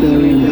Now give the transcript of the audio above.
Barbarian